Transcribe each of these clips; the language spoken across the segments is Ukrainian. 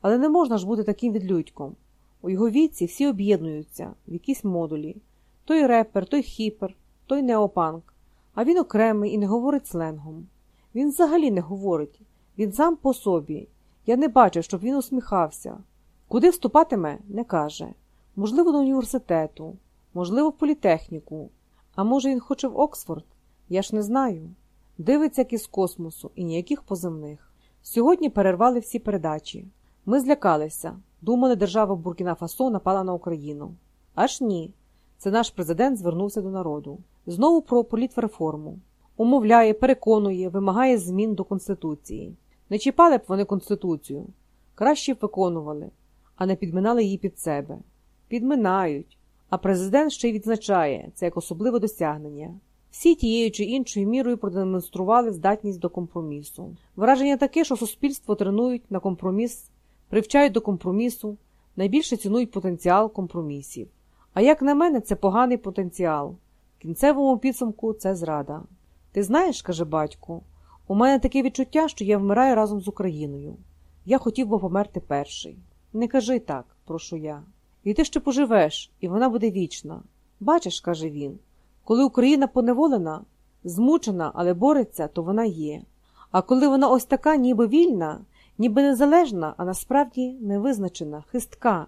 Але не можна ж бути таким відлюдьком. У його віці всі об'єднуються в якісь модулі. Той репер, той хіпер, той неопанк. А він окремий і не говорить сленгом. Він взагалі не говорить, він сам по собі. Я не бачив, щоб він усміхався. Куди вступатиме, не каже. Можливо, до університету, можливо, в політехніку. А може, він хоче в Оксфорд? Я ж не знаю. Дивиться, як із космосу і ніяких поземних. Сьогодні перервали всі передачі. Ми злякалися. Думали, держава Буркіна Фасо напала на Україну. Аж ні. Це наш президент звернувся до народу. Знову про політреформу. Умовляє, переконує, вимагає змін до Конституції. Не чіпали б вони Конституцію. Краще б виконували, а не підминали її під себе. Підминають. А президент ще й відзначає це як особливе досягнення. Всі тією чи іншою мірою продемонстрували здатність до компромісу. Враження таке, що суспільство тренують на компроміс, привчають до компромісу, найбільше цінують потенціал компромісів. А як на мене, це поганий потенціал. В кінцевому підсумку це зрада. Ти знаєш, каже батько, у мене таке відчуття, що я вмираю разом з Україною. Я хотів би померти перший. Не кажи так, прошу я. І ти ще поживеш, і вона буде вічна. Бачиш, каже він, коли Україна поневолена, змучена, але бореться, то вона є. А коли вона ось така, ніби вільна, ніби незалежна, а насправді невизначена, хистка,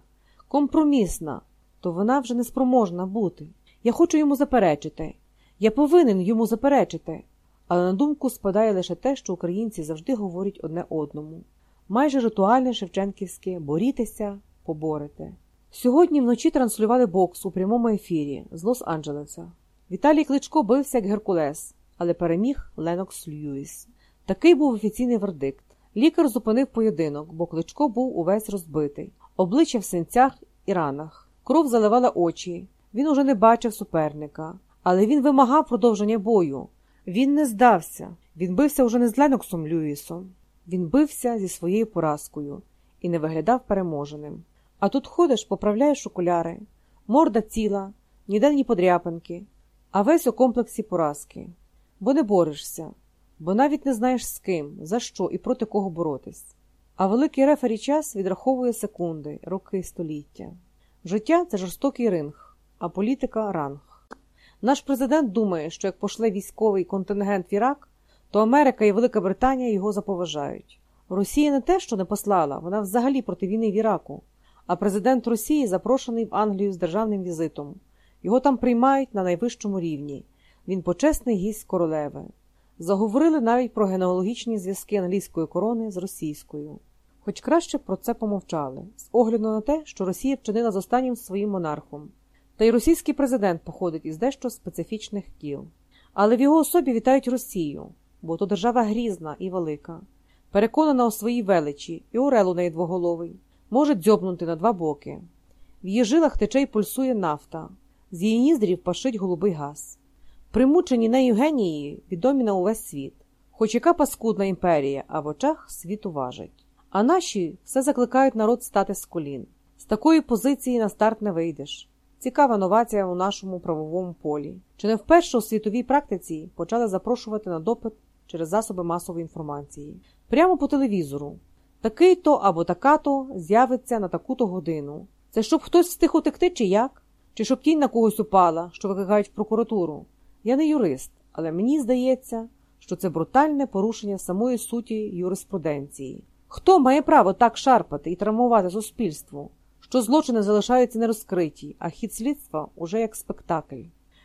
компромісна, то вона вже не спроможна бути. Я хочу йому заперечити. Я повинен йому заперечити. Але на думку спадає лише те, що українці завжди говорять одне одному. Майже ритуальне Шевченківське борітеся, поборете. Сьогодні вночі транслювали бокс у прямому ефірі з Лос-Анджелеса. Віталій Кличко бився як Геркулес, але переміг Ленокс Льюіс. Такий був офіційний вердикт. Лікар зупинив поєдинок, бо кличко був увесь розбитий, обличчя в синцях і ранах. Кров заливала очі. Він уже не бачив суперника, але він вимагав продовження бою. Він не здався. Він бився уже не з Леноксом Льюісом. Він бився зі своєю поразкою і не виглядав переможеним. А тут ходиш, поправляєш окуляри, морда ціла, ніде ні подряпинки, а весь у комплексі поразки. Бо не борешся, бо навіть не знаєш з ким, за що і проти кого боротись. А великий рефері час відраховує секунди, роки, століття. Життя це жорстокий ринг, а політика ранг. Наш президент думає, що як пошле військовий контингент в Ірак, то Америка і Велика Британія його заповажають. Росія не те, що не послала, вона взагалі проти війни в Іраку. А президент Росії запрошений в Англію з державним візитом. Його там приймають на найвищому рівні. Він почесний гість королеви. Заговорили навіть про генеалогічні зв'язки англійської корони з російською. Хоч краще про це помовчали, з огляду на те, що Росія вчинила з останнім своїм монархом. Та й російський президент походить із дещо специфічних кіл. Але в його особі вітають Росію, бо то держава грізна і велика, переконана у своїй величі, і орел у неї двоголовий може дзьобнути на два боки. В її жилах тече й пульсує нафта, з її ніздрів пашить голубий газ. Примучені нею генії відомі на увесь світ, хоч яка паскудна імперія, а в очах світу важить. А наші все закликають народ стати з колін. З такої позиції на старт не вийдеш. Цікава новація у нашому правовому полі. Чи не вперше у світовій практиці почали запрошувати на допит через засоби масової інформації? Прямо по телевізору. Такий то або така то з'явиться на таку-то годину. Це щоб хтось встиг утекти, чи як? Чи щоб тінь на когось упала, що викликають в прокуратуру? Я не юрист, але мені здається, що це брутальне порушення самої суті юриспруденції. Хто має право так шарпати і травмувати суспільство, що злочини залишаються нерозкриті, а хід слідства уже як спектакль?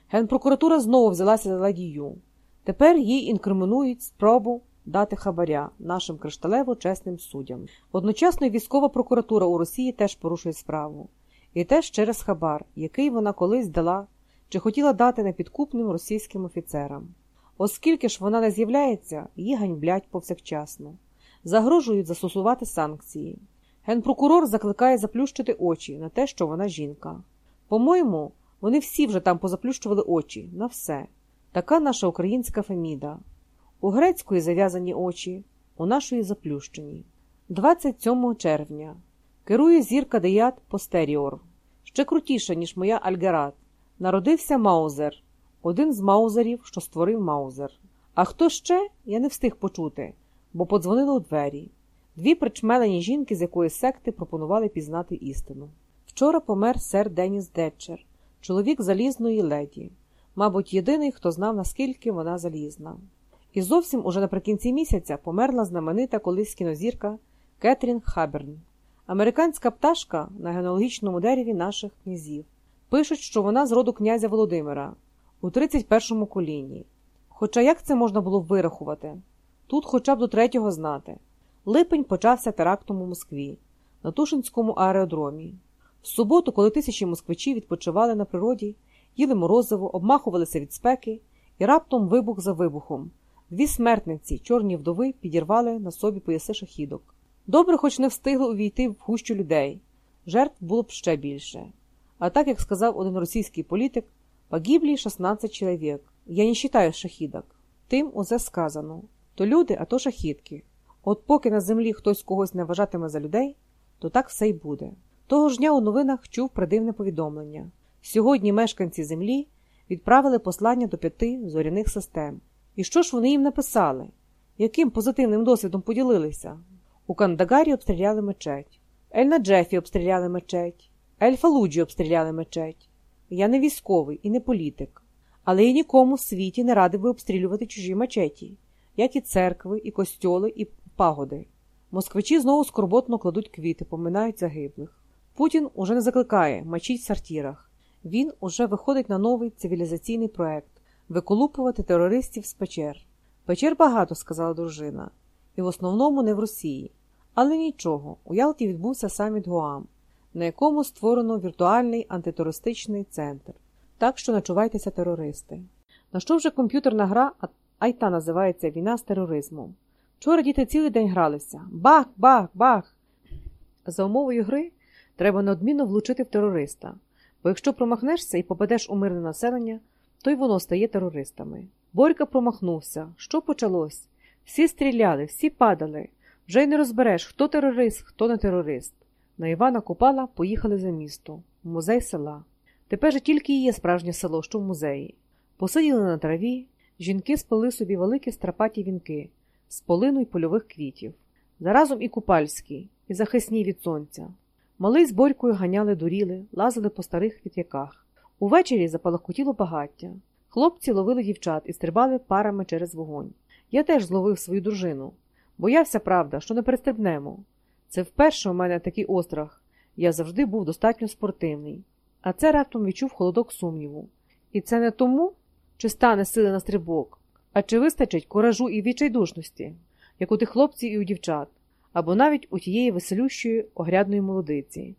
Генпрокуратура знову взялася за ладію. Тепер їй інкримінують спробу дати хабаря нашим кришталево чесним суддям. Одночасно військова прокуратура у Росії теж порушує справу, і теж через хабар, який вона колись дала чи хотіла дати непідкупним російським офіцерам. Оскільки ж вона не з'являється, її ганьблять повсякчасно, загрожують застосувати санкції. Генпрокурор закликає заплющити очі на те, що вона жінка. По-моєму, вони всі вже там позаплющували очі на все. Така наша українська феміда. У грецької зав'язані очі, у нашої заплющені. 27 червня. Керує зірка Деят Постеріор. Ще крутіша, ніж моя Альгерат. Народився Маузер, один з Маузерів, що створив Маузер. А хто ще, я не встиг почути, бо подзвонили у двері. Дві причмелені жінки з якоїсь секти пропонували пізнати істину. Вчора помер сер Деніс Детчер, чоловік залізної леді, мабуть, єдиний, хто знав, наскільки вона залізна. І зовсім уже наприкінці місяця померла знаменита колись кінозірка Кетрін Хаберн, американська пташка на генеалогічному дереві наших князів. Пишуть, що вона з роду князя Володимира у 31-му коліні. Хоча як це можна було вирахувати? Тут хоча б до третього знати. Липень почався терактом у Москві, на Тушинському аеродромі. В суботу, коли тисячі москвичів відпочивали на природі, їли морозиво, обмахувалися від спеки, і раптом вибух за вибухом. Дві смертниці, чорні вдови, підірвали на собі пояси шахідок. Добре, хоч не встигли увійти в гущу людей. Жертв було б ще більше. А так, як сказав один російський політик, погиблі 16 чоловік. Я не вважаю шахідок. Тим усе сказано. То люди, а то шахідки. От поки на землі хтось когось не вважатиме за людей, то так все й буде. Того ж дня у новинах чув придивне повідомлення. Сьогодні мешканці землі відправили послання до п'яти зоряних систем. І що ж вони їм написали? Яким позитивним досвідом поділилися? У Кандагарі обстріляли мечеть, Ель Наджефі обстріляли мечеть, Ель Фалуджі обстріляли мечеть. Я не військовий і не політик, але я нікому в світі не радив би обстрілювати чужі мечеті, як і церкви, і костьоли, і пагоди. Москвичі знову скорботно кладуть квіти, поминають загиблих. Путін уже не закликає мочить в сортирах. Він уже виходить на новий цивілізаційний проект виколупувати терористів з печер. Печер багато, сказала дружина, і в основному не в Росії. Але нічого, у Ялті відбувся саміт Гуам, на якому створено віртуальний антитерористичний центр. Так що начувайтеся терористи. На що вже комп'ютерна гра, а й та називається Війна з тероризмом. Вчора діти цілий день гралися. Бах, бах, бах. За умовою гри треба неодмінно влучити в терориста, бо якщо промахнешся і попадеш у мирне населення, то й воно стає терористами. Борька промахнувся. Що почалось? Всі стріляли, всі падали. Вже й не розбереш, хто терорист, хто не терорист. На Івана Купала поїхали за місто, в музей села. Тепер же тільки і є справжнє село, що в музеї. Посиділи на траві, жінки спали собі великі страпаті вінки з полину й польових квітів. Заразом і купальські, і захисні від сонця. Малий з борькою ганяли дуріли, лазили по старих віт'яках. Увечері запалахкотіло багаття. Хлопці ловили дівчат і стрибали парами через вогонь. Я теж зловив свою дружину. Боявся, правда, що не перестрибнемо. Це вперше у мене такий острах. Я завжди був достатньо спортивний. А це раптом відчув холодок сумніву. І це не тому, чи стане сили на стрибок, а чи вистачить коражу і відчайдушності, як у тих хлопців і у дівчат, або навіть у тієї веселющої огрядної молодиці.